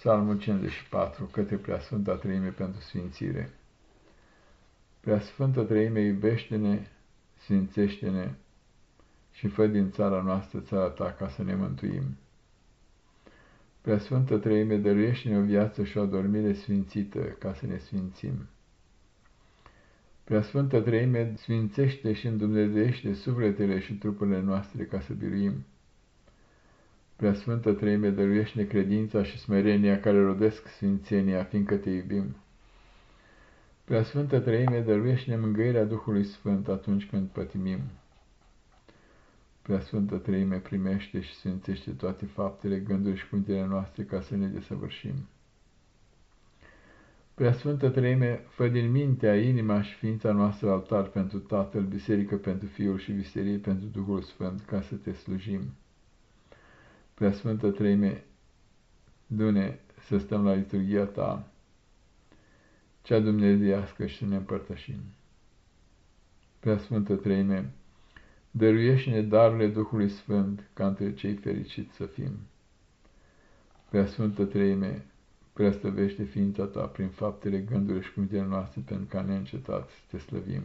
Psalmul 54, către Preasfânta Treime pentru Sfințire. Preasfântă Treime, iubește-ne, sfințește-ne și fă din țara noastră țara ta ca să ne mântuim. Preasfântă Treime, dăruiește-ne o viață și o adormire sfințită ca să ne sfințim. Preasfântă Treime, sfințește și îndumnezeiește sufletele și trupurile noastre ca să biruim. Preasfântă Treime, dăruiește credința și smerenia care rodesc sfințenia, fiindcă te iubim. Preasfântă Treime, dăruiește mângâierea Duhului Sfânt atunci când pătimim. Preasfântă Treime, primește și sfințește toate faptele, gânduri și cuvintele noastre ca să ne desăvârșim. Preasfântă Treime, fă din mintea, inima și ființa noastră altar pentru Tatăl, biserică pentru Fiul și viserie pentru Duhul Sfânt, ca să te slujim. Preasfântă Treime, dune să stăm la liturgia ta, cea dumnezeiască și să ne împărtășim. Preasfântă Treime, dăruiește-ne darurile Duhului Sfânt, ca între cei fericiți să fim. Preasfântă Treime, preastăvește ființa ta prin faptele, gândurile și cuvintele noastre, pentru ca neîncetat să te slăvim.